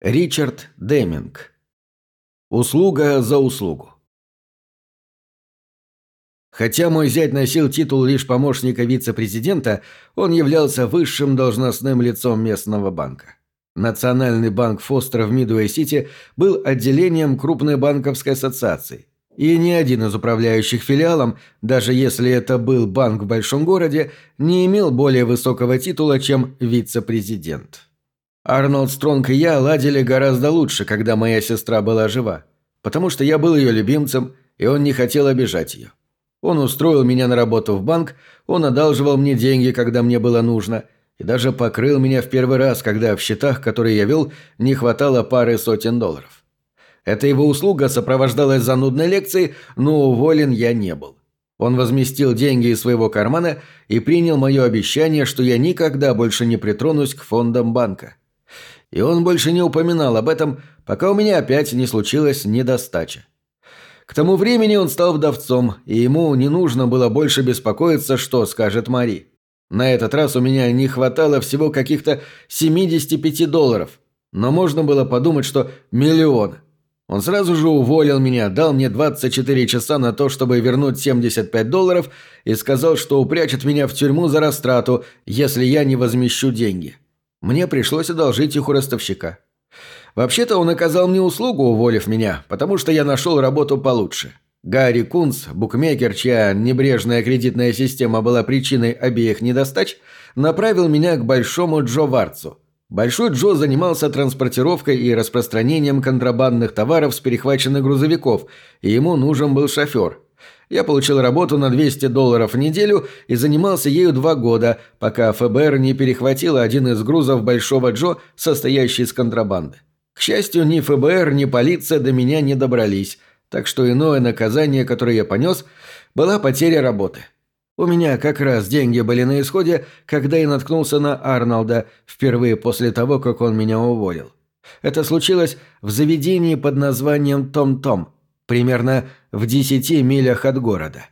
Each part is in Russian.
Ричард Деминг. Услуга за услугу. Хотя мой зять носил титул лишь помощника вице-президента, он являлся высшим должностным лицом местного банка. Национальный банк Фостер в Мидуэй-Сити был отделением крупной банковской ассоциации, и ни один из управляющих филиалом, даже если это был банк в большом городе, не имел более высокого титула, чем вице-президент. Арнольд Стронг и я ладили гораздо лучше, когда моя сестра была жива, потому что я был ее любимцем, и он не хотел обижать ее. Он устроил меня на работу в банк, он одалживал мне деньги, когда мне было нужно, и даже покрыл меня в первый раз, когда в счетах, которые я вел, не хватало пары сотен долларов. Эта его услуга сопровождалась занудной лекцией, но уволен я не был. Он возместил деньги из своего кармана и принял мое обещание, что я никогда больше не притронусь к фондам банка и он больше не упоминал об этом, пока у меня опять не случилась недостача. К тому времени он стал вдовцом, и ему не нужно было больше беспокоиться, что скажет Мари. На этот раз у меня не хватало всего каких-то 75 долларов, но можно было подумать, что миллион. Он сразу же уволил меня, дал мне 24 часа на то, чтобы вернуть 75 долларов, и сказал, что упрячет меня в тюрьму за растрату, если я не возмещу деньги. Мне пришлось одолжить их у ростовщика. Вообще-то он оказал мне услугу, уволив меня, потому что я нашел работу получше. Гарри Кунс, букмекер, чья небрежная кредитная система была причиной обеих недостач, направил меня к Большому Джо Варцу. Большой Джо занимался транспортировкой и распространением контрабандных товаров с перехваченных грузовиков, и ему нужен был шофер – я получил работу на 200 долларов в неделю и занимался ею два года, пока ФБР не перехватило один из грузов Большого Джо, состоящий из контрабанды. К счастью, ни ФБР, ни полиция до меня не добрались, так что иное наказание, которое я понес, была потеря работы. У меня как раз деньги были на исходе, когда я наткнулся на Арнолда впервые после того, как он меня уволил. Это случилось в заведении под названием «Том-Том», примерно в десяти милях от города.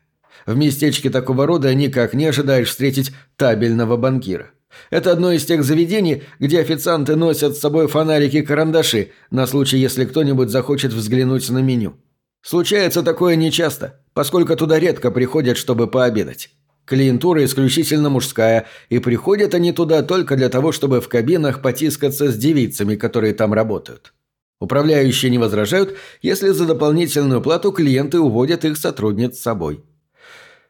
В местечке такого рода никак не ожидаешь встретить табельного банкира. Это одно из тех заведений, где официанты носят с собой фонарики-карандаши на случай, если кто-нибудь захочет взглянуть на меню. Случается такое нечасто, поскольку туда редко приходят, чтобы пообедать. Клиентура исключительно мужская, и приходят они туда только для того, чтобы в кабинах потискаться с девицами, которые там работают. Управляющие не возражают, если за дополнительную плату клиенты уводят их сотрудниц с собой.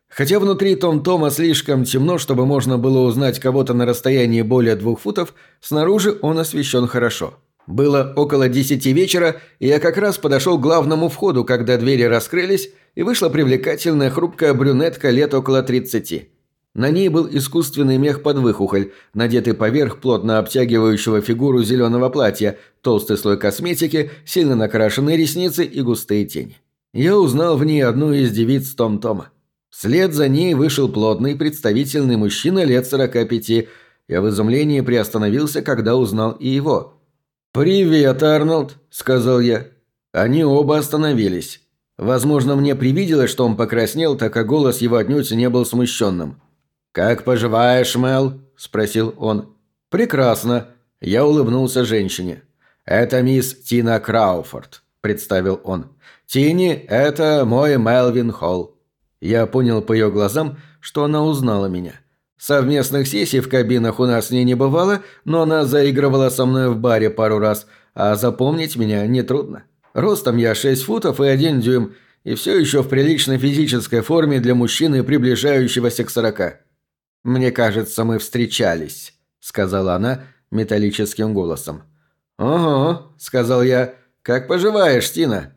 Хотя внутри Том-Тома слишком темно, чтобы можно было узнать кого-то на расстоянии более двух футов, снаружи он освещен хорошо. Было около десяти вечера, и я как раз подошел к главному входу, когда двери раскрылись, и вышла привлекательная хрупкая брюнетка лет около тридцати. На ней был искусственный мех под выхухоль, надетый поверх плотно обтягивающего фигуру зеленого платья, толстый слой косметики, сильно накрашенные ресницы и густые тени. Я узнал в ней одну из девиц Том-Тома. Вслед за ней вышел плотный представительный мужчина лет сорока пяти. Я в изумлении приостановился, когда узнал и его. «Привет, Арнольд», — сказал я. Они оба остановились. Возможно, мне привиделось, что он покраснел, так как голос его отнюдь не был смущенным. «Как поживаешь, Мел?» – спросил он. «Прекрасно». Я улыбнулся женщине. «Это мисс Тина Крауфорд», – представил он. «Тини – это мой Мелвин Холл». Я понял по ее глазам, что она узнала меня. Совместных сессий в кабинах у нас с не бывало, но она заигрывала со мной в баре пару раз, а запомнить меня нетрудно. Ростом я 6 футов и 1 дюйм, и все еще в приличной физической форме для мужчины, приближающегося к сорока. «Мне кажется, мы встречались», — сказала она металлическим голосом. «Ого», — сказал я, — «как поживаешь, Тина?»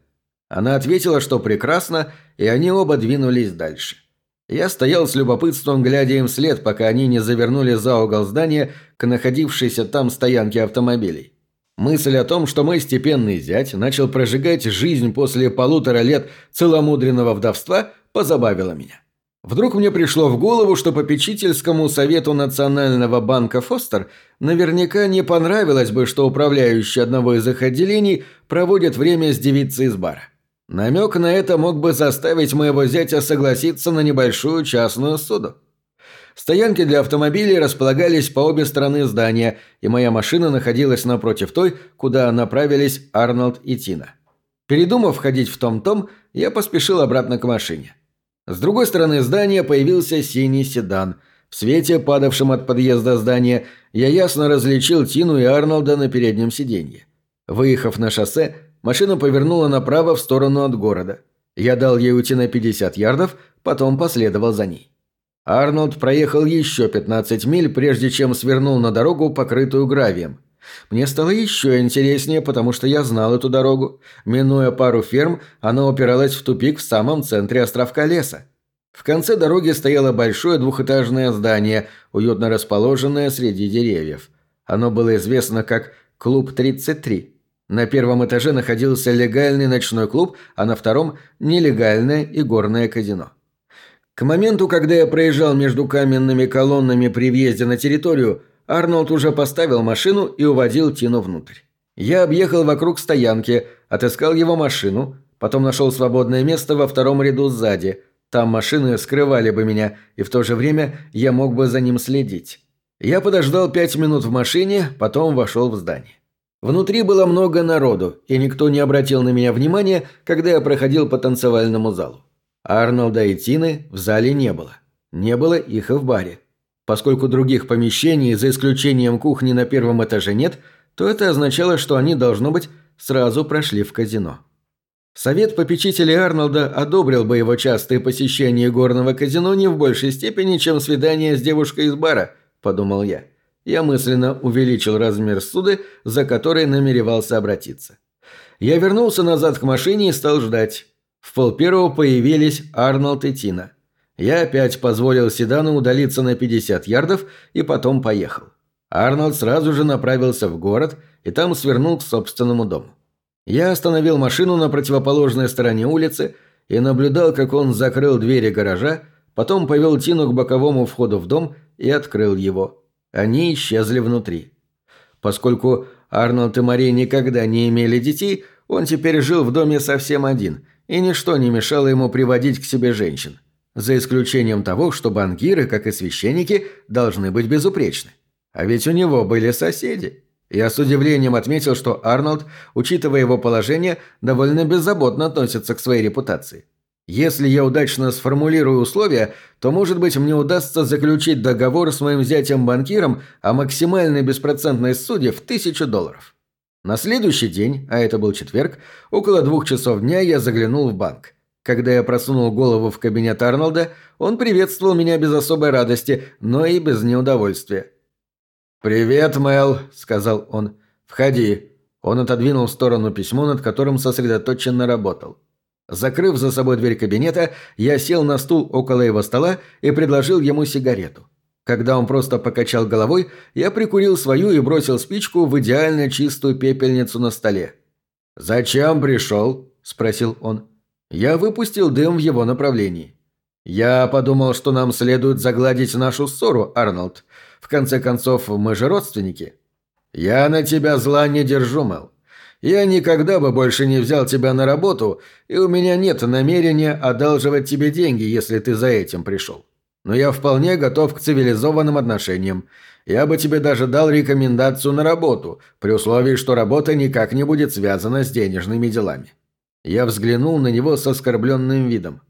Она ответила, что прекрасно, и они оба двинулись дальше. Я стоял с любопытством, глядя им вслед, пока они не завернули за угол здания к находившейся там стоянке автомобилей. Мысль о том, что мой степенный зять начал прожигать жизнь после полутора лет целомудренного вдовства, позабавила меня. Вдруг мне пришло в голову, что попечительскому совету Национального банка Фостер наверняка не понравилось бы, что управляющий одного из их отделений проводит время с девицей из бара. Намек на это мог бы заставить моего зятя согласиться на небольшую частную суду. Стоянки для автомобилей располагались по обе стороны здания, и моя машина находилась напротив той, куда направились Арнольд и Тина. Передумав ходить в том-том, я поспешил обратно к машине. С другой стороны здания появился синий седан. В свете, падавшем от подъезда здания, я ясно различил Тину и Арнольда на переднем сиденье. Выехав на шоссе, машина повернула направо в сторону от города. Я дал ей уйти на 50 ярдов, потом последовал за ней. Арнольд проехал еще 15 миль, прежде чем свернул на дорогу, покрытую гравием. Мне стало еще интереснее, потому что я знал эту дорогу. Минуя пару ферм, она упиралась в тупик в самом центре островка леса. В конце дороги стояло большое двухэтажное здание, уютно расположенное среди деревьев. Оно было известно как «Клуб 33». На первом этаже находился легальный ночной клуб, а на втором – нелегальное и горное казино. К моменту, когда я проезжал между каменными колоннами при въезде на территорию, Арнольд уже поставил машину и уводил Тину внутрь. Я объехал вокруг стоянки, отыскал его машину, потом нашел свободное место во втором ряду сзади. Там машины скрывали бы меня, и в то же время я мог бы за ним следить. Я подождал пять минут в машине, потом вошел в здание. Внутри было много народу, и никто не обратил на меня внимания, когда я проходил по танцевальному залу. Арнольда и Тины в зале не было. Не было их и в баре. Поскольку других помещений, за исключением кухни на первом этаже нет, то это означало, что они, должно быть, сразу прошли в казино. Совет попечителей Арнольда одобрил бы его частые посещения горного казино не в большей степени, чем свидание с девушкой из бара, подумал я. Я мысленно увеличил размер суды, за которой намеревался обратиться. Я вернулся назад к машине и стал ждать. В полпервого появились Арнольд и Тина. Я опять позволил седану удалиться на 50 ярдов и потом поехал. Арнольд сразу же направился в город и там свернул к собственному дому. Я остановил машину на противоположной стороне улицы и наблюдал, как он закрыл двери гаража, потом повел Тину к боковому входу в дом и открыл его. Они исчезли внутри. Поскольку Арнольд и Мария никогда не имели детей, он теперь жил в доме совсем один – и ничто не мешало ему приводить к себе женщин, за исключением того, что банкиры, как и священники, должны быть безупречны. А ведь у него были соседи. Я с удивлением отметил, что Арнольд, учитывая его положение, довольно беззаботно относится к своей репутации. Если я удачно сформулирую условия, то, может быть, мне удастся заключить договор с моим зятем-банкиром о максимальной беспроцентной суде в тысячу долларов. На следующий день, а это был четверг, около двух часов дня я заглянул в банк. Когда я просунул голову в кабинет Арнольда, он приветствовал меня без особой радости, но и без неудовольствия. «Привет, Мэл», — сказал он. «Входи». Он отодвинул в сторону письмо, над которым сосредоточенно работал. Закрыв за собой дверь кабинета, я сел на стул около его стола и предложил ему сигарету. Когда он просто покачал головой, я прикурил свою и бросил спичку в идеально чистую пепельницу на столе. «Зачем пришел?» – спросил он. Я выпустил дым в его направлении. «Я подумал, что нам следует загладить нашу ссору, Арнольд. В конце концов, мы же родственники». «Я на тебя зла не держу, Мэл. Я никогда бы больше не взял тебя на работу, и у меня нет намерения одалживать тебе деньги, если ты за этим пришел но я вполне готов к цивилизованным отношениям. Я бы тебе даже дал рекомендацию на работу, при условии, что работа никак не будет связана с денежными делами». Я взглянул на него с оскорбленным видом.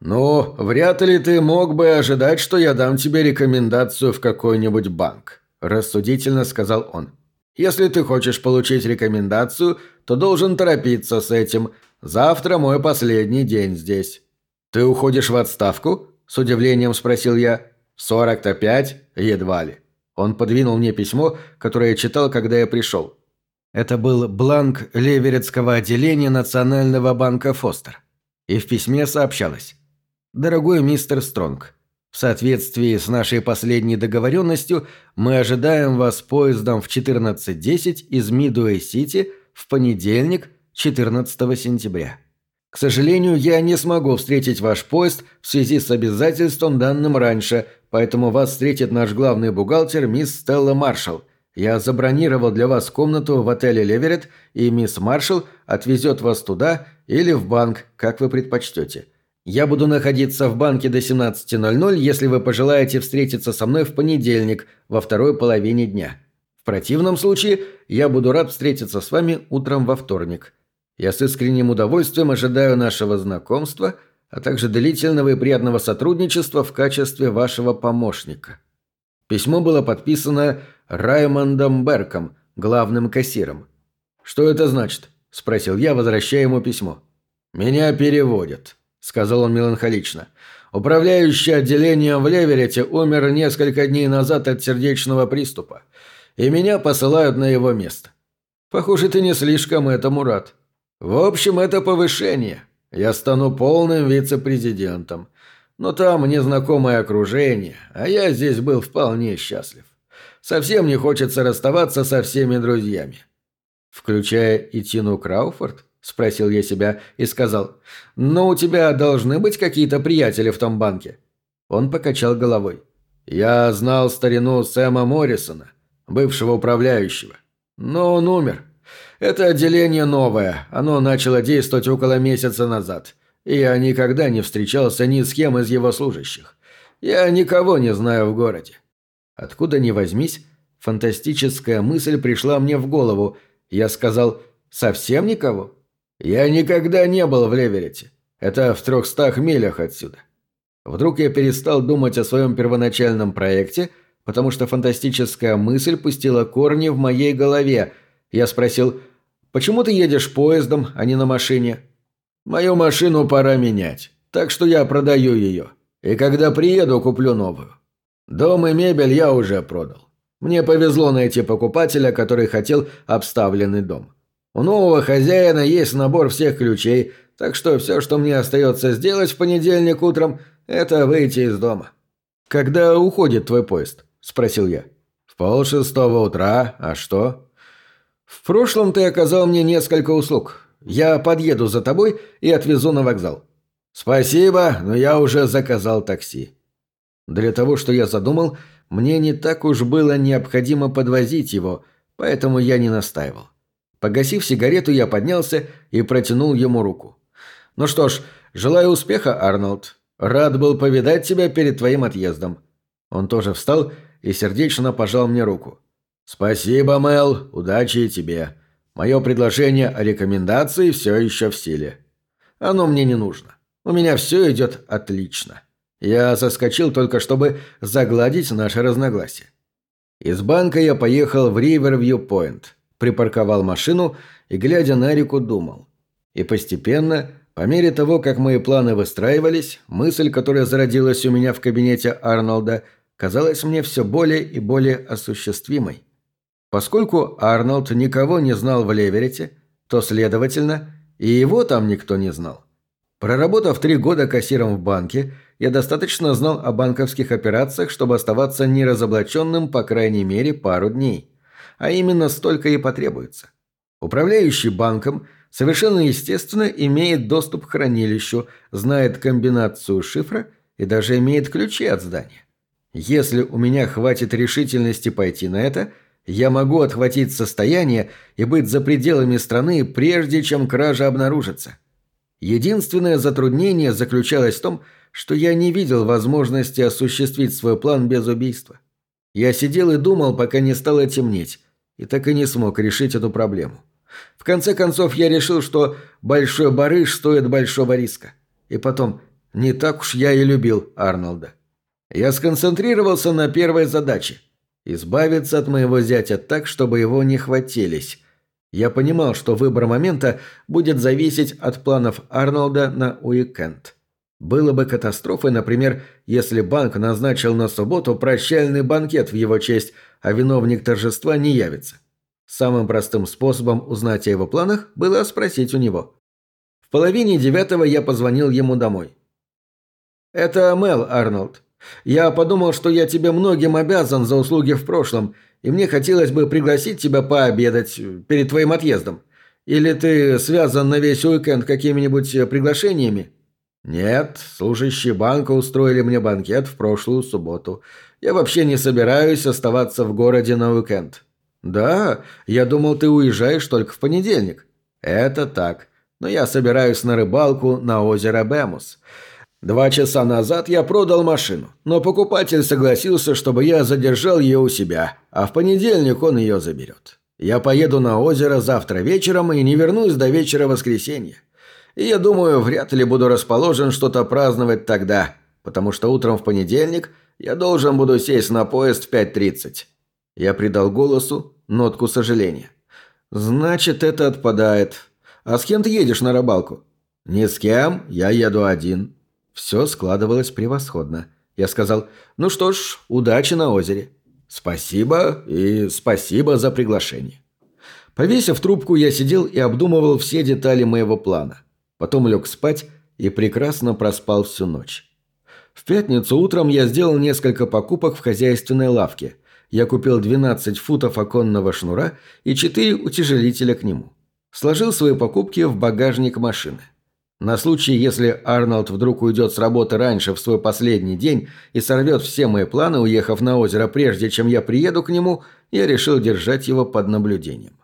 «Ну, вряд ли ты мог бы ожидать, что я дам тебе рекомендацию в какой-нибудь банк», – рассудительно сказал он. «Если ты хочешь получить рекомендацию, то должен торопиться с этим. Завтра мой последний день здесь». «Ты уходишь в отставку?» – с удивлением спросил я. «Сорок-то пять? Едва ли». Он подвинул мне письмо, которое читал, когда я пришел. Это был бланк Леверетского отделения Национального банка Фостер. И в письме сообщалось. «Дорогой мистер Стронг, в соответствии с нашей последней договоренностью мы ожидаем вас поездом в 14.10 из Мидуэй-Сити в понедельник, 14 сентября. К сожалению, я не смогу встретить ваш поезд в связи с обязательством данным раньше, поэтому вас встретит наш главный бухгалтер мисс Стелла Маршалл. Я забронировал для вас комнату в отеле Леверет, и мисс Маршалл отвезет вас туда или в банк, как вы предпочтете. Я буду находиться в банке до 17.00, если вы пожелаете встретиться со мной в понедельник во второй половине дня. В противном случае я буду рад встретиться с вами утром во вторник. Я с искренним удовольствием ожидаю нашего знакомства, а также длительного и приятного сотрудничества в качестве вашего помощника. Письмо было подписано Раймондом Берком, главным кассиром. «Что это значит?» – спросил я, возвращая ему письмо. «Меня переводят», – сказал он меланхолично. «Управляющий отделением в Леверете умер несколько дней назад от сердечного приступа, и меня посылают на его место. Похоже, ты не слишком этому рад. В общем, это повышение. Я стану полным вице-президентом. Но там незнакомое окружение, а я здесь был вполне счастлив. Совсем не хочется расставаться со всеми друзьями. Включая и Тину Крауфорд? Спросил я себя и сказал. Но у тебя должны быть какие-то приятели в том банке. Он покачал головой. Я знал старину Сэма Моррисона, бывшего управляющего. Но он умер. Это отделение новое, оно начало действовать около месяца назад я никогда не встречался ни с кем из его служащих. Я никого не знаю в городе. Откуда ни возьмись, фантастическая мысль пришла мне в голову. Я сказал «Совсем никого?» «Я никогда не был в Леверете. Это в трехстах милях отсюда». Вдруг я перестал думать о своем первоначальном проекте, потому что фантастическая мысль пустила корни в моей голове. Я спросил «Почему ты едешь поездом, а не на машине?» Мою машину пора менять, так что я продаю ее. И когда приеду, куплю новую. Дом и мебель я уже продал. Мне повезло найти покупателя, который хотел обставленный дом. У нового хозяина есть набор всех ключей, так что все, что мне остается сделать в понедельник утром, это выйти из дома. «Когда уходит твой поезд?» – спросил я. «В полшестого утра. А что?» «В прошлом ты оказал мне несколько услуг. Я подъеду за тобой и отвезу на вокзал». «Спасибо, но я уже заказал такси». Для того, что я задумал, мне не так уж было необходимо подвозить его, поэтому я не настаивал. Погасив сигарету, я поднялся и протянул ему руку. «Ну что ж, желаю успеха, Арнольд. Рад был повидать тебя перед твоим отъездом». Он тоже встал и сердечно пожал мне руку. «Спасибо, Мэл. Удачи тебе. Мое предложение о рекомендации все еще в силе. Оно мне не нужно. У меня все идет отлично. Я соскочил только, чтобы загладить наше разногласие. Из банка я поехал в Ривервью-Пойнт, припарковал машину и, глядя на реку, думал. И постепенно, по мере того, как мои планы выстраивались, мысль, которая зародилась у меня в кабинете Арнольда, казалась мне все более и более осуществимой. Поскольку Арнольд никого не знал в Леверете, то, следовательно, и его там никто не знал. Проработав три года кассиром в банке, я достаточно знал о банковских операциях, чтобы оставаться неразоблаченным по крайней мере пару дней. А именно столько и потребуется. Управляющий банком совершенно естественно имеет доступ к хранилищу, знает комбинацию шифра и даже имеет ключи от здания. Если у меня хватит решительности пойти на это – я могу отхватить состояние и быть за пределами страны, прежде чем кража обнаружится. Единственное затруднение заключалось в том, что я не видел возможности осуществить свой план без убийства. Я сидел и думал, пока не стало темнеть, и так и не смог решить эту проблему. В конце концов, я решил, что большой барыш стоит большого риска. И потом, не так уж я и любил Арнольда. Я сконцентрировался на первой задаче – Избавиться от моего зятя так, чтобы его не хватились. Я понимал, что выбор момента будет зависеть от планов Арнольда на уикенд. Было бы катастрофой, например, если банк назначил на субботу прощальный банкет в его честь, а виновник торжества не явится. Самым простым способом узнать о его планах было спросить у него. В половине девятого я позвонил ему домой. «Это Мел, Арнольд. Я подумал, что я тебе многим обязан за услуги в прошлом, и мне хотелось бы пригласить тебя пообедать перед твоим отъездом. Или ты связан на весь уикенд какими-нибудь э, приглашениями?» «Нет, служащие банка устроили мне банкет в прошлую субботу. Я вообще не собираюсь оставаться в городе на уикенд». «Да, я думал, ты уезжаешь только в понедельник». «Это так. Но я собираюсь на рыбалку на озеро Бемус. Два часа назад я продал машину, но покупатель согласился, чтобы я задержал ее у себя, а в понедельник он ее заберет. Я поеду на озеро завтра вечером и не вернусь до вечера воскресенья. И я думаю, вряд ли буду расположен что-то праздновать тогда, потому что утром в понедельник я должен буду сесть на поезд в 5.30. Я придал голосу нотку сожаления. «Значит, это отпадает. А с кем ты едешь на рыбалку?» «Ни с кем, я еду один». Все складывалось превосходно. Я сказал, «Ну что ж, удачи на озере». «Спасибо и спасибо за приглашение». Повесив трубку, я сидел и обдумывал все детали моего плана. Потом лег спать и прекрасно проспал всю ночь. В пятницу утром я сделал несколько покупок в хозяйственной лавке. Я купил 12 футов оконного шнура и 4 утяжелителя к нему. Сложил свои покупки в багажник машины. На случай, если Арнольд вдруг уйдет с работы раньше в свой последний день и сорвет все мои планы, уехав на озеро прежде, чем я приеду к нему, я решил держать его под наблюдением.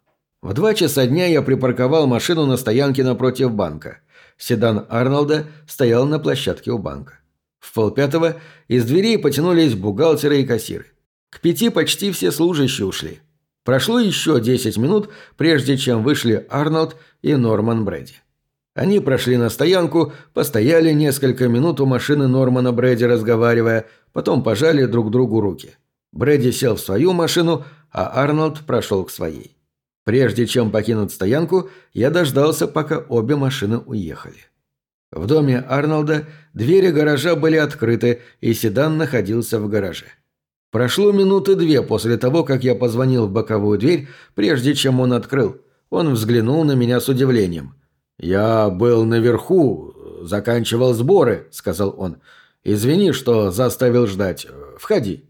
В два часа дня я припарковал машину на стоянке напротив банка. Седан Арнольда стоял на площадке у банка. В полпятого из дверей потянулись бухгалтеры и кассиры. К пяти почти все служащие ушли. Прошло еще десять минут, прежде чем вышли Арнольд и Норман Брэди. Они прошли на стоянку, постояли несколько минут у машины Нормана Брэди, разговаривая, потом пожали друг другу руки. Брэди сел в свою машину, а Арнольд прошел к своей. Прежде чем покинуть стоянку, я дождался, пока обе машины уехали. В доме Арнольда двери гаража были открыты, и седан находился в гараже. Прошло минуты две после того, как я позвонил в боковую дверь, прежде чем он открыл. Он взглянул на меня с удивлением. «Я был наверху, заканчивал сборы», — сказал он. «Извини, что заставил ждать. Входи».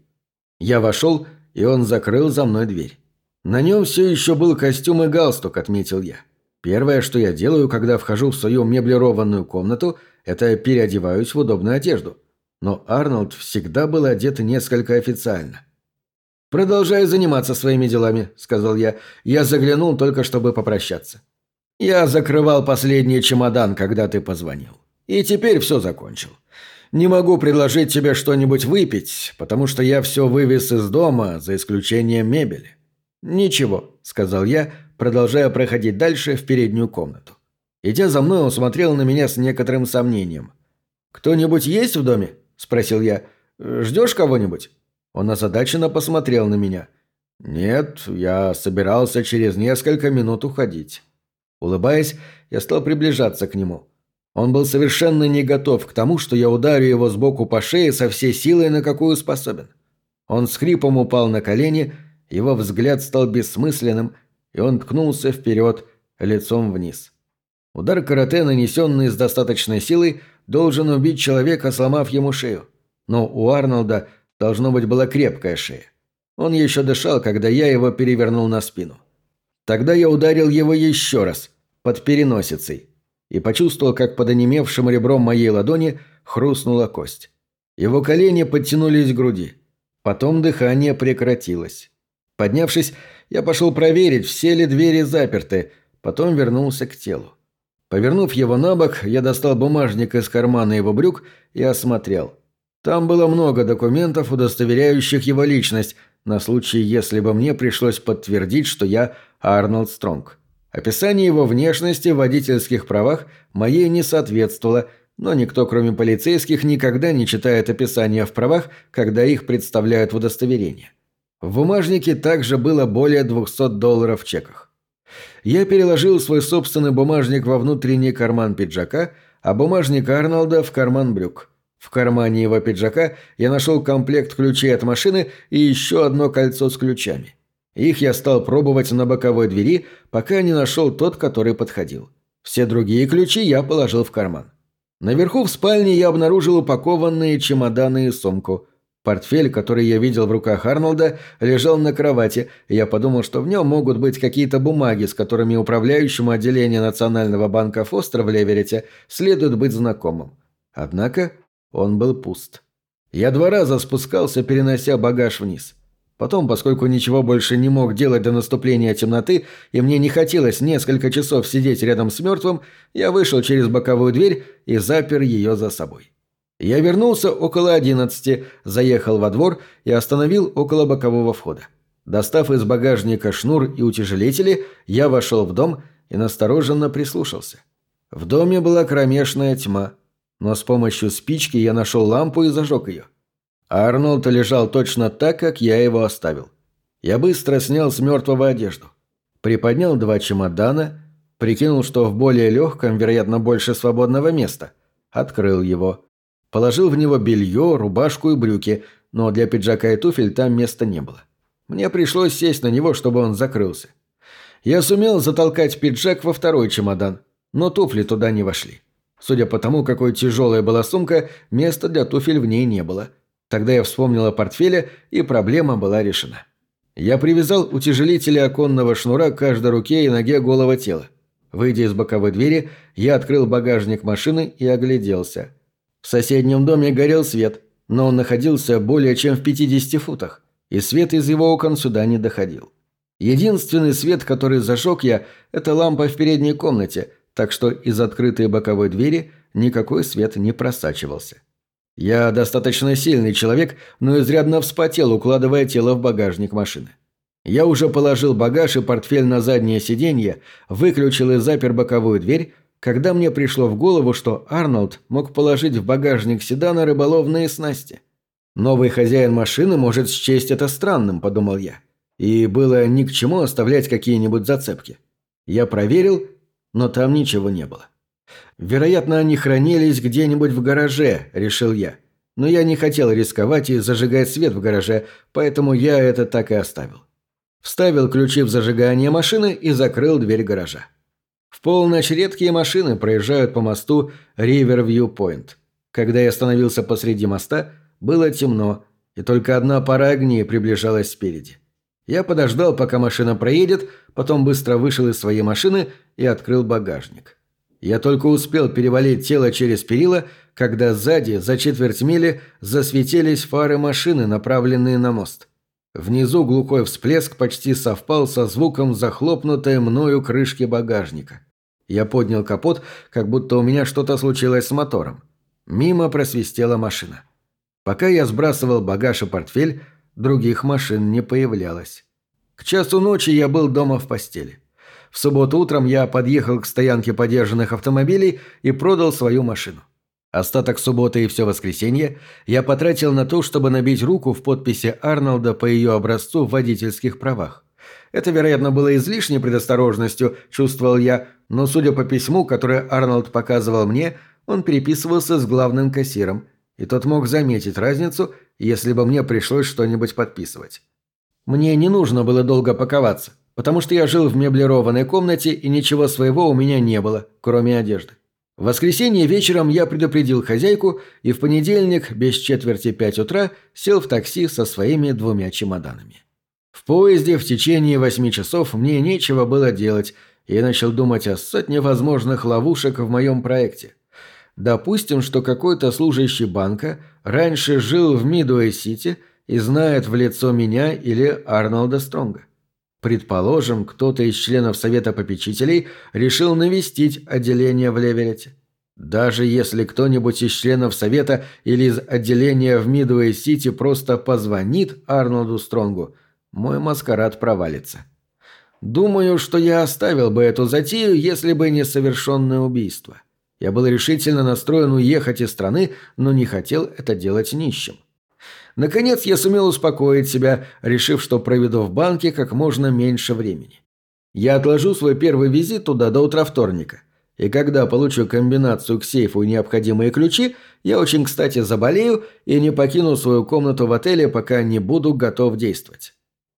Я вошел, и он закрыл за мной дверь. На нем все еще был костюм и галстук, отметил я. Первое, что я делаю, когда вхожу в свою меблированную комнату, это переодеваюсь в удобную одежду. Но Арнольд всегда был одет несколько официально. «Продолжай заниматься своими делами», — сказал я. «Я заглянул только, чтобы попрощаться». «Я закрывал последний чемодан, когда ты позвонил. И теперь все закончил. Не могу предложить тебе что-нибудь выпить, потому что я все вывез из дома, за исключением мебели». «Ничего», — сказал я, продолжая проходить дальше в переднюю комнату. Идя за мной, он смотрел на меня с некоторым сомнением. «Кто-нибудь есть в доме?» – спросил я. «Ждешь кого-нибудь?» Он озадаченно посмотрел на меня. «Нет, я собирался через несколько минут уходить». Улыбаясь, я стал приближаться к нему. Он был совершенно не готов к тому, что я ударю его сбоку по шее со всей силой, на какую способен. Он с хрипом упал на колени, его взгляд стал бессмысленным, и он ткнулся вперед, лицом вниз. Удар карате, нанесенный с достаточной силой, должен убить человека, сломав ему шею. Но у Арнольда должно быть была крепкая шея. Он еще дышал, когда я его перевернул на спину. Тогда я ударил его еще раз, под переносицей, и почувствовал, как под онемевшим ребром моей ладони хрустнула кость. Его колени подтянулись к груди. Потом дыхание прекратилось. Поднявшись, я пошел проверить, все ли двери заперты, потом вернулся к телу. Повернув его на бок, я достал бумажник из кармана его брюк и осмотрел. Там было много документов, удостоверяющих его личность, на случай, если бы мне пришлось подтвердить, что я Арнольд Стронг. Описание его внешности в водительских правах моей не соответствовало, но никто, кроме полицейских, никогда не читает описания в правах, когда их представляют в удостоверение. В бумажнике также было более 200 долларов в чеках. Я переложил свой собственный бумажник во внутренний карман пиджака, а бумажник Арнольда в карман брюк. В кармане его пиджака я нашел комплект ключей от машины и еще одно кольцо с ключами. Их я стал пробовать на боковой двери, пока не нашел тот, который подходил. Все другие ключи я положил в карман. Наверху в спальне я обнаружил упакованные чемоданы и сумку. Портфель, который я видел в руках Арнольда, лежал на кровати, и я подумал, что в нем могут быть какие-то бумаги, с которыми управляющему отделения Национального банка Фостер в Леверете следует быть знакомым. Однако он был пуст. Я два раза спускался, перенося багаж вниз. Потом, поскольку ничего больше не мог делать до наступления темноты, и мне не хотелось несколько часов сидеть рядом с мертвым, я вышел через боковую дверь и запер ее за собой. Я вернулся около одиннадцати, заехал во двор и остановил около бокового входа. Достав из багажника шнур и утяжелители, я вошел в дом и настороженно прислушался. В доме была кромешная тьма, но с помощью спички я нашел лампу и зажег ее. Арнольд лежал точно так, как я его оставил. Я быстро снял с мертвого одежду. Приподнял два чемодана, прикинул, что в более легком, вероятно, больше свободного места. Открыл его. Положил в него белье, рубашку и брюки, но для пиджака и туфель там места не было. Мне пришлось сесть на него, чтобы он закрылся. Я сумел затолкать пиджак во второй чемодан, но туфли туда не вошли. Судя по тому, какой тяжелая была сумка, места для туфель в ней не было. Тогда я вспомнил о портфеле, и проблема была решена. Я привязал утяжелители оконного шнура к каждой руке и ноге голого тела. Выйдя из боковой двери, я открыл багажник машины и огляделся. В соседнем доме горел свет, но он находился более чем в 50 футах и свет из его окон сюда не доходил. Единственный свет, который зажег я, это лампа в передней комнате, так что из открытой боковой двери никакой свет не просачивался. Я достаточно сильный человек, но изрядно вспотел, укладывая тело в багажник машины. Я уже положил багаж и портфель на заднее сиденье, выключил и запер боковую дверь, когда мне пришло в голову, что Арнольд мог положить в багажник седана рыболовные снасти – Новый хозяин машины может счесть это странным, подумал я. И было ни к чему оставлять какие-нибудь зацепки. Я проверил, но там ничего не было. Вероятно, они хранились где-нибудь в гараже, решил я. Но я не хотел рисковать и зажигать свет в гараже, поэтому я это так и оставил. Вставил ключи в зажигание машины и закрыл дверь гаража. В полночь редкие машины проезжают по мосту Ривервью-Пойнт. Когда я остановился посреди моста, было темно, и только одна пара огней приближалась спереди. Я подождал, пока машина проедет, потом быстро вышел из своей машины и открыл багажник. Я только успел перевалить тело через перила, когда сзади, за четверть мили, засветились фары машины, направленные на мост. Внизу глухой всплеск почти совпал со звуком захлопнутой мною крышки багажника. Я поднял капот, как будто у меня что-то случилось с мотором. Мимо просвистела машина. Пока я сбрасывал багаж и портфель, других машин не появлялось. К часу ночи я был дома в постели. В субботу утром я подъехал к стоянке подержанных автомобилей и продал свою машину. Остаток субботы и все воскресенье я потратил на то, чтобы набить руку в подписи Арнолда по ее образцу в водительских правах. Это, вероятно, было излишней предосторожностью, чувствовал я, но, судя по письму, которое Арнольд показывал мне, он переписывался с главным кассиром, и тот мог заметить разницу, если бы мне пришлось что-нибудь подписывать. Мне не нужно было долго паковаться, потому что я жил в меблированной комнате и ничего своего у меня не было, кроме одежды. В воскресенье вечером я предупредил хозяйку и в понедельник без четверти пять утра сел в такси со своими двумя чемоданами. В поезде в течение восьми часов мне нечего было делать, и я начал думать о сотне возможных ловушек в моем проекте – Допустим, что какой-то служащий банка раньше жил в Мидуэй-Сити и знает в лицо меня или Арнольда Стронга. Предположим, кто-то из членов Совета попечителей решил навестить отделение в Леверете. Даже если кто-нибудь из членов Совета или из отделения в Мидуэй-Сити просто позвонит Арнольду Стронгу, мой маскарад провалится. Думаю, что я оставил бы эту затею, если бы не совершенное убийство. Я был решительно настроен уехать из страны, но не хотел это делать нищим. Наконец я сумел успокоить себя, решив, что проведу в банке как можно меньше времени. Я отложу свой первый визит туда до утра вторника. И когда получу комбинацию к сейфу и необходимые ключи, я очень кстати заболею и не покину свою комнату в отеле, пока не буду готов действовать.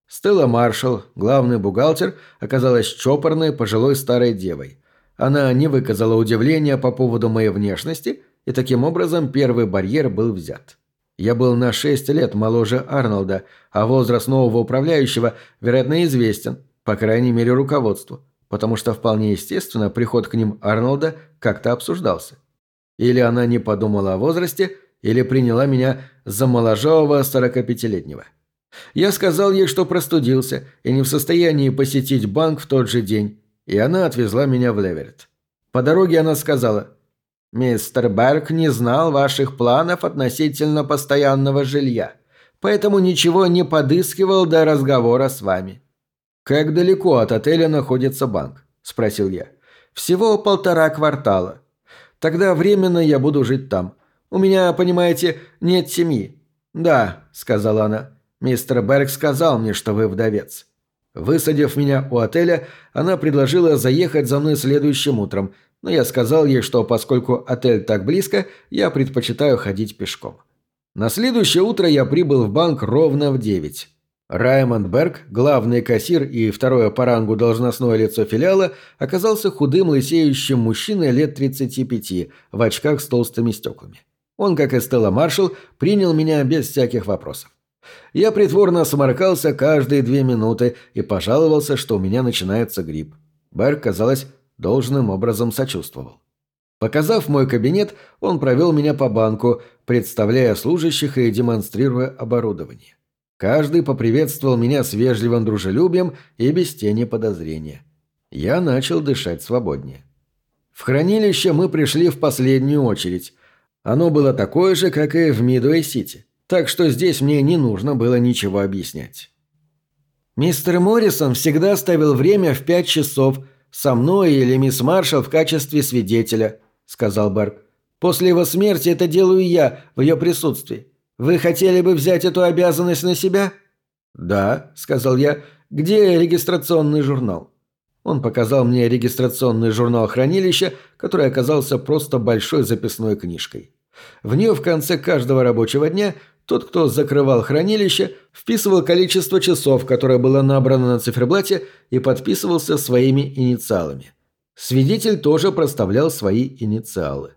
Стелла Маршалл, главный бухгалтер, оказалась чопорной пожилой старой девой. Она не выказала удивления по поводу моей внешности, и таким образом первый барьер был взят. Я был на шесть лет моложе Арнольда, а возраст нового управляющего, вероятно, известен, по крайней мере, руководству, потому что вполне естественно приход к ним Арнольда как-то обсуждался. Или она не подумала о возрасте, или приняла меня за моложавого 45-летнего. Я сказал ей, что простудился и не в состоянии посетить банк в тот же день, и она отвезла меня в Леверет. По дороге она сказала, Мистер Берг не знал ваших планов относительно постоянного жилья, поэтому ничего не подыскивал до разговора с вами. Как далеко от отеля находится банк? спросил я. Всего полтора квартала. Тогда временно я буду жить там. У меня, понимаете, нет семьи. Да, сказала она. Мистер Берг сказал мне, что вы вдовец. Высадив меня у отеля, она предложила заехать за мной следующим утром, но я сказал ей, что поскольку отель так близко, я предпочитаю ходить пешком. На следующее утро я прибыл в банк ровно в девять. Раймонд Берг, главный кассир и второе по рангу должностное лицо филиала, оказался худым лысеющим мужчиной лет 35 в очках с толстыми стеклами. Он, как и Стелла Маршалл, принял меня без всяких вопросов. Я притворно сморкался каждые две минуты и пожаловался, что у меня начинается грипп. Берг, казалось, должным образом сочувствовал. Показав мой кабинет, он провел меня по банку, представляя служащих и демонстрируя оборудование. Каждый поприветствовал меня с вежливым дружелюбием и без тени подозрения. Я начал дышать свободнее. В хранилище мы пришли в последнюю очередь. Оно было такое же, как и в Мидуэй-Сити, так что здесь мне не нужно было ничего объяснять. Мистер Моррисон всегда ставил время в пять часов – со мной или мисс Маршалл в качестве свидетеля», — сказал Берг. «После его смерти это делаю я в ее присутствии. Вы хотели бы взять эту обязанность на себя?» «Да», — сказал я. «Где регистрационный журнал?» Он показал мне регистрационный журнал хранилища, который оказался просто большой записной книжкой. В нее в конце каждого рабочего дня тот, кто закрывал хранилище, вписывал количество часов, которое было набрано на циферблате, и подписывался своими инициалами. Свидетель тоже проставлял свои инициалы.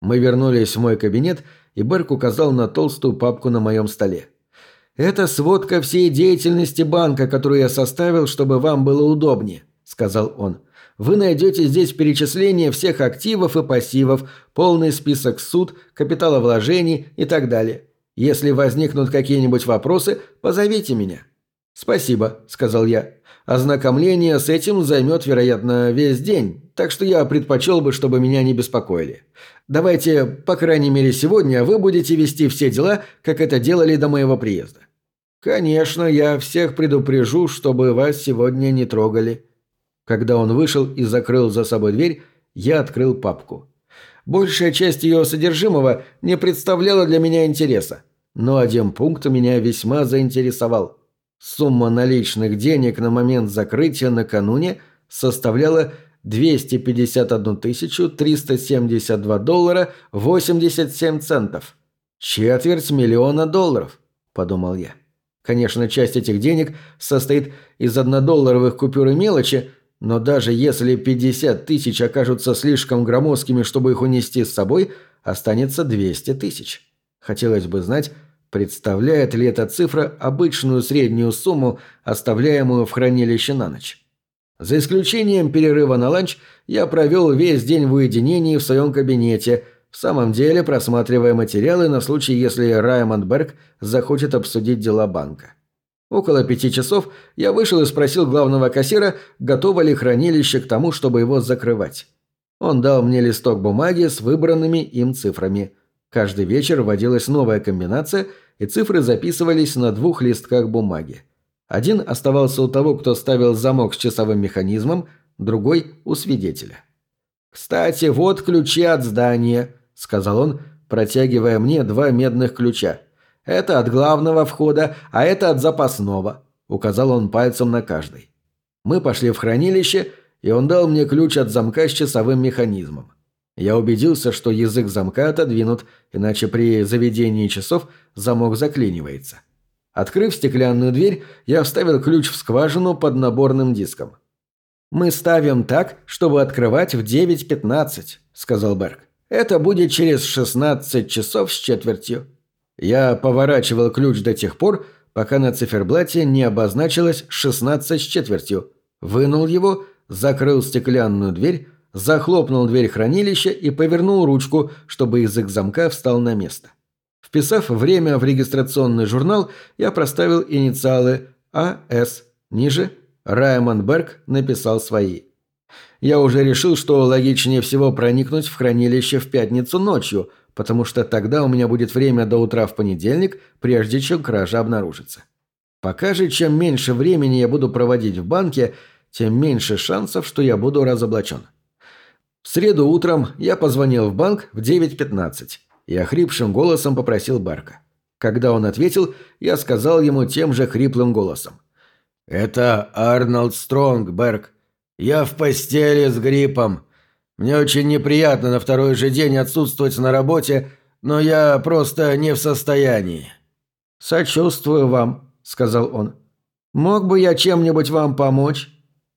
Мы вернулись в мой кабинет, и Берк указал на толстую папку на моем столе. «Это сводка всей деятельности банка, которую я составил, чтобы вам было удобнее», — сказал он. «Вы найдете здесь перечисление всех активов и пассивов, полный список суд, капиталовложений и так далее. Если возникнут какие-нибудь вопросы, позовите меня». «Спасибо», — сказал я. «Ознакомление с этим займет, вероятно, весь день, так что я предпочел бы, чтобы меня не беспокоили. Давайте, по крайней мере, сегодня вы будете вести все дела, как это делали до моего приезда». «Конечно, я всех предупрежу, чтобы вас сегодня не трогали». Когда он вышел и закрыл за собой дверь, я открыл папку. Большая часть ее содержимого не представляла для меня интереса. Но один пункт меня весьма заинтересовал. Сумма наличных денег на момент закрытия накануне составляла 251 372 доллара 87 центов. Четверть миллиона долларов, подумал я. Конечно, часть этих денег состоит из однодолларовых купюр и мелочи, но даже если 50 тысяч окажутся слишком громоздкими, чтобы их унести с собой, останется 200 тысяч. Хотелось бы знать, Представляет ли эта цифра обычную среднюю сумму, оставляемую в хранилище на ночь? За исключением перерыва на ланч, я провел весь день в уединении в своем кабинете, в самом деле просматривая материалы на случай, если Раймонд Берг захочет обсудить дела банка. Около пяти часов я вышел и спросил главного кассира, готово ли хранилище к тому, чтобы его закрывать. Он дал мне листок бумаги с выбранными им цифрами. Каждый вечер вводилась новая комбинация, и цифры записывались на двух листках бумаги. Один оставался у того, кто ставил замок с часовым механизмом, другой – у свидетеля. «Кстати, вот ключи от здания», – сказал он, протягивая мне два медных ключа. «Это от главного входа, а это от запасного», – указал он пальцем на каждый. Мы пошли в хранилище, и он дал мне ключ от замка с часовым механизмом. Я убедился, что язык замка отодвинут, иначе при заведении часов замок заклинивается. Открыв стеклянную дверь, я вставил ключ в скважину под наборным диском. «Мы ставим так, чтобы открывать в 9.15», — сказал Берг. «Это будет через 16 часов с четвертью». Я поворачивал ключ до тех пор, пока на циферблате не обозначилось 16 с четвертью. Вынул его, закрыл стеклянную дверь, захлопнул дверь хранилища и повернул ручку, чтобы язык замка встал на место. Вписав время в регистрационный журнал, я проставил инициалы А.С. Ниже Раймонд Берг написал свои. Я уже решил, что логичнее всего проникнуть в хранилище в пятницу ночью, потому что тогда у меня будет время до утра в понедельник, прежде чем кража обнаружится. Пока же, чем меньше времени я буду проводить в банке, тем меньше шансов, что я буду разоблачен. В среду утром я позвонил в банк в 9.15 и охрипшим голосом попросил Барка. Когда он ответил, я сказал ему тем же хриплым голосом. «Это Арнольд Стронг, Берг. Я в постели с гриппом. Мне очень неприятно на второй же день отсутствовать на работе, но я просто не в состоянии». «Сочувствую вам», — сказал он. «Мог бы я чем-нибудь вам помочь?»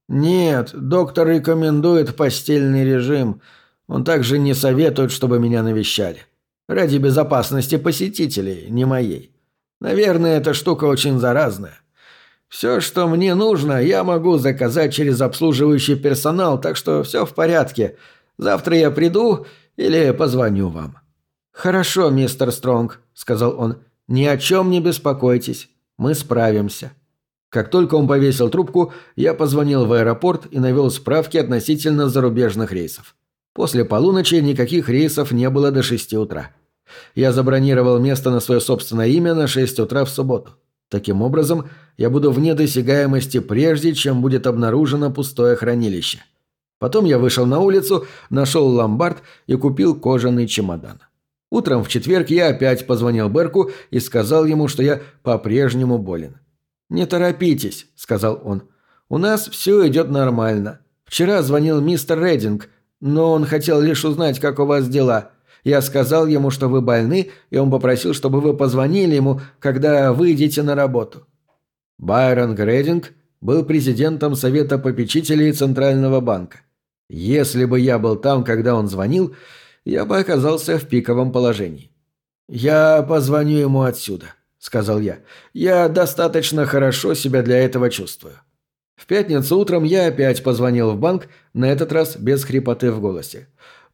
«Нет, доктор рекомендует постельный режим. Он также не советует, чтобы меня навещали. Ради безопасности посетителей, не моей. Наверное, эта штука очень заразная. Все, что мне нужно, я могу заказать через обслуживающий персонал, так что все в порядке. Завтра я приду или позвоню вам». «Хорошо, мистер Стронг», — сказал он. «Ни о чем не беспокойтесь. Мы справимся». Как только он повесил трубку, я позвонил в аэропорт и навел справки относительно зарубежных рейсов. После полуночи никаких рейсов не было до 6 утра. Я забронировал место на свое собственное имя на 6 утра в субботу. Таким образом, я буду вне досягаемости прежде, чем будет обнаружено пустое хранилище. Потом я вышел на улицу, нашел ломбард и купил кожаный чемодан. Утром в четверг я опять позвонил Берку и сказал ему, что я по-прежнему болен. «Не торопитесь», — сказал он. «У нас все идет нормально. Вчера звонил мистер Рединг, но он хотел лишь узнать, как у вас дела. Я сказал ему, что вы больны, и он попросил, чтобы вы позвонили ему, когда выйдете на работу». Байрон Грейдинг был президентом Совета попечителей Центрального банка. Если бы я был там, когда он звонил, я бы оказался в пиковом положении. «Я позвоню ему отсюда», — сказал я. «Я достаточно хорошо себя для этого чувствую». В пятницу утром я опять позвонил в банк, на этот раз без хрипоты в голосе.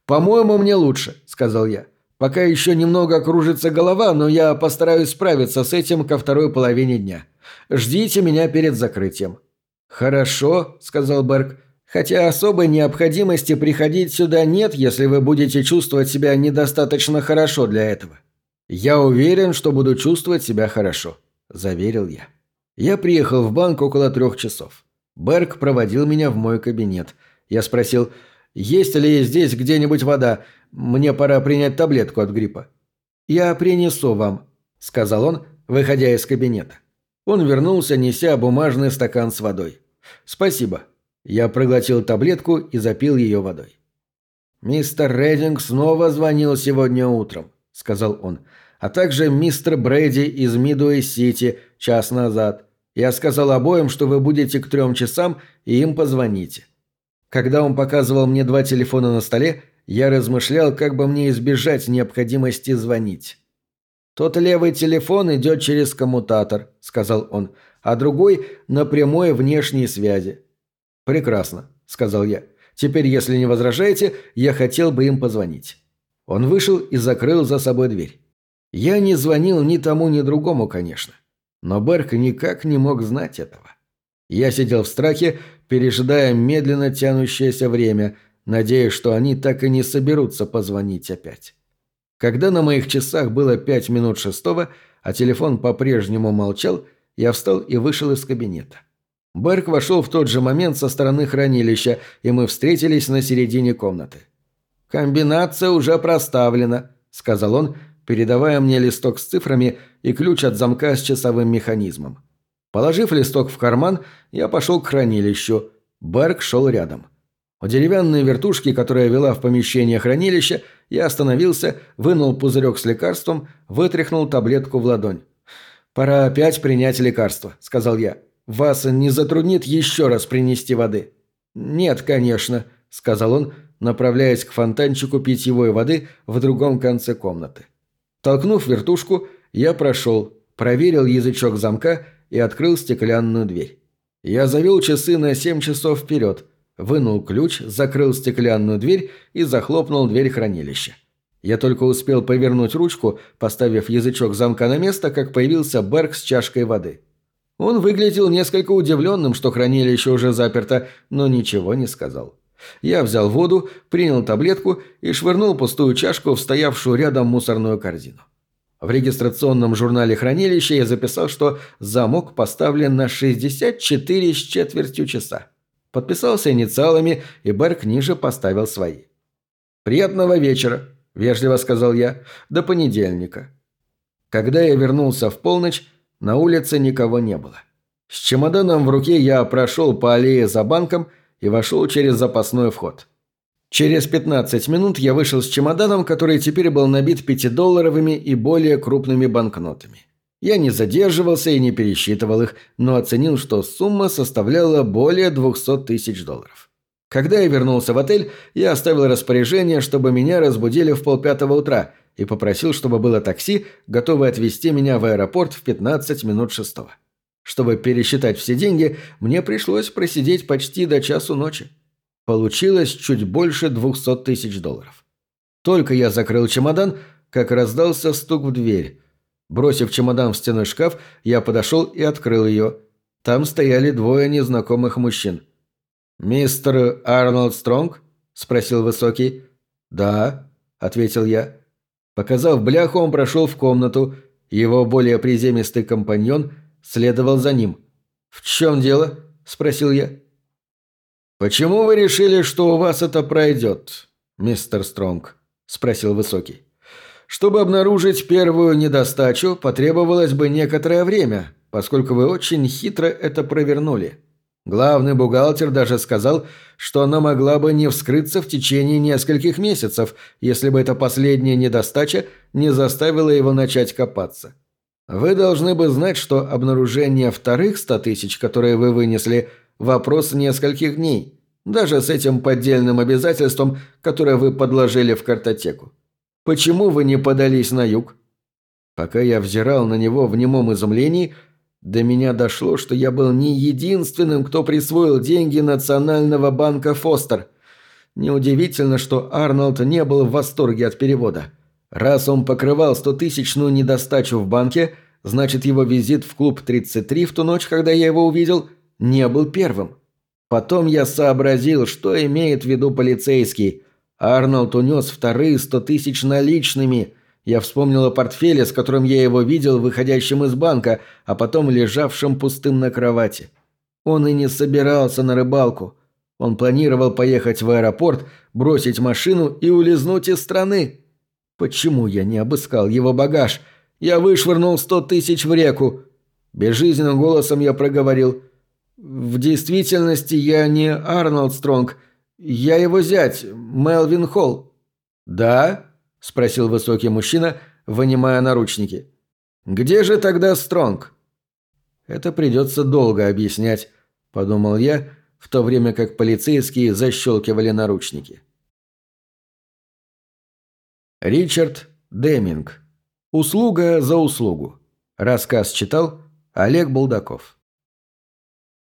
«По-моему, мне лучше», — сказал я. «Пока еще немного кружится голова, но я постараюсь справиться с этим ко второй половине дня. Ждите меня перед закрытием». «Хорошо», — сказал Берг. «Хотя особой необходимости приходить сюда нет, если вы будете чувствовать себя недостаточно хорошо для этого». «Я уверен, что буду чувствовать себя хорошо», – заверил я. Я приехал в банк около трех часов. Берг проводил меня в мой кабинет. Я спросил, есть ли здесь где-нибудь вода? Мне пора принять таблетку от гриппа». «Я принесу вам», – сказал он, выходя из кабинета. Он вернулся, неся бумажный стакан с водой. «Спасибо». Я проглотил таблетку и запил ее водой. «Мистер Рединг снова звонил сегодня утром», – сказал он, – «а также мистер Брэди из Мидуэй-Сити час назад. Я сказал обоим, что вы будете к трем часам и им позвоните. Когда он показывал мне два телефона на столе, я размышлял, как бы мне избежать необходимости звонить. «Тот левый телефон идет через коммутатор», — сказал он, «а другой — на прямой внешней связи». «Прекрасно», — сказал я. «Теперь, если не возражаете, я хотел бы им позвонить». Он вышел и закрыл за собой дверь. Я не звонил ни тому, ни другому, конечно. Но Берк никак не мог знать этого. Я сидел в страхе, пережидая медленно тянущееся время, надеясь, что они так и не соберутся позвонить опять. Когда на моих часах было пять минут шестого, а телефон по-прежнему молчал, я встал и вышел из кабинета. Берг вошел в тот же момент со стороны хранилища, и мы встретились на середине комнаты. «Комбинация уже проставлена», — сказал он, передавая мне листок с цифрами и ключ от замка с часовым механизмом. Положив листок в карман, я пошел к хранилищу. Берг шел рядом. У деревянной вертушки, которая вела в помещение хранилища, я остановился, вынул пузырек с лекарством, вытряхнул таблетку в ладонь. «Пора опять принять лекарство», — сказал я. «Вас не затруднит еще раз принести воды?» «Нет, конечно», — сказал он, направляясь к фонтанчику питьевой воды в другом конце комнаты. Толкнув вертушку, я прошел, проверил язычок замка и открыл стеклянную дверь. Я завел часы на семь часов вперед, вынул ключ, закрыл стеклянную дверь и захлопнул дверь хранилища. Я только успел повернуть ручку, поставив язычок замка на место, как появился Берг с чашкой воды. Он выглядел несколько удивленным, что хранилище уже заперто, но ничего не сказал. Я взял воду, принял таблетку и швырнул пустую чашку в стоявшую рядом мусорную корзину. В регистрационном журнале хранилища я записал, что замок поставлен на 64 с четвертью часа. Подписался инициалами, и Берг ниже поставил свои. «Приятного вечера», – вежливо сказал я, – «до понедельника». Когда я вернулся в полночь, на улице никого не было. С чемоданом в руке я прошел по аллее за банком и вошел через запасной вход. Через 15 минут я вышел с чемоданом, который теперь был набит пятидолларовыми и более крупными банкнотами. Я не задерживался и не пересчитывал их, но оценил, что сумма составляла более 200 тысяч долларов. Когда я вернулся в отель, я оставил распоряжение, чтобы меня разбудили в полпятого утра и попросил, чтобы было такси, готовое отвезти меня в аэропорт в 15 минут шестого. Чтобы пересчитать все деньги, мне пришлось просидеть почти до часу ночи. Получилось чуть больше двухсот тысяч долларов. Только я закрыл чемодан, как раздался стук в дверь. Бросив чемодан в стеной шкаф, я подошел и открыл ее. Там стояли двое незнакомых мужчин. «Мистер Арнольд Стронг?» – спросил Высокий. «Да», – ответил я. Показав бляху, он прошел в комнату. Его более приземистый компаньон следовал за ним. «В чем дело?» – спросил я. «Почему вы решили, что у вас это пройдет, мистер Стронг?» – спросил Высокий. «Чтобы обнаружить первую недостачу, потребовалось бы некоторое время, поскольку вы очень хитро это провернули. Главный бухгалтер даже сказал, что она могла бы не вскрыться в течение нескольких месяцев, если бы эта последняя недостача не заставила его начать копаться. Вы должны бы знать, что обнаружение вторых ста тысяч, которые вы вынесли – Вопрос нескольких дней. Даже с этим поддельным обязательством, которое вы подложили в картотеку. Почему вы не подались на юг? Пока я взирал на него в немом изумлении, до меня дошло, что я был не единственным, кто присвоил деньги Национального банка «Фостер». Неудивительно, что Арнольд не был в восторге от перевода. Раз он покрывал стотысячную недостачу в банке, значит его визит в клуб 33 в ту ночь, когда я его увидел, не был первым. Потом я сообразил, что имеет в виду полицейский. Арнольд унес вторые сто тысяч наличными. Я вспомнил о портфеле, с которым я его видел выходящим из банка, а потом лежавшим пустым на кровати. Он и не собирался на рыбалку. Он планировал поехать в аэропорт, бросить машину и улизнуть из страны. Почему я не обыскал его багаж? Я вышвырнул сто тысяч в реку. Безжизненным голосом я проговорил – «В действительности я не Арнольд Стронг. Я его зять, Мелвин Холл». «Да?» – спросил высокий мужчина, вынимая наручники. «Где же тогда Стронг?» «Это придется долго объяснять», – подумал я, в то время как полицейские защелкивали наручники. Ричард Деминг. Услуга за услугу. Рассказ читал Олег Булдаков.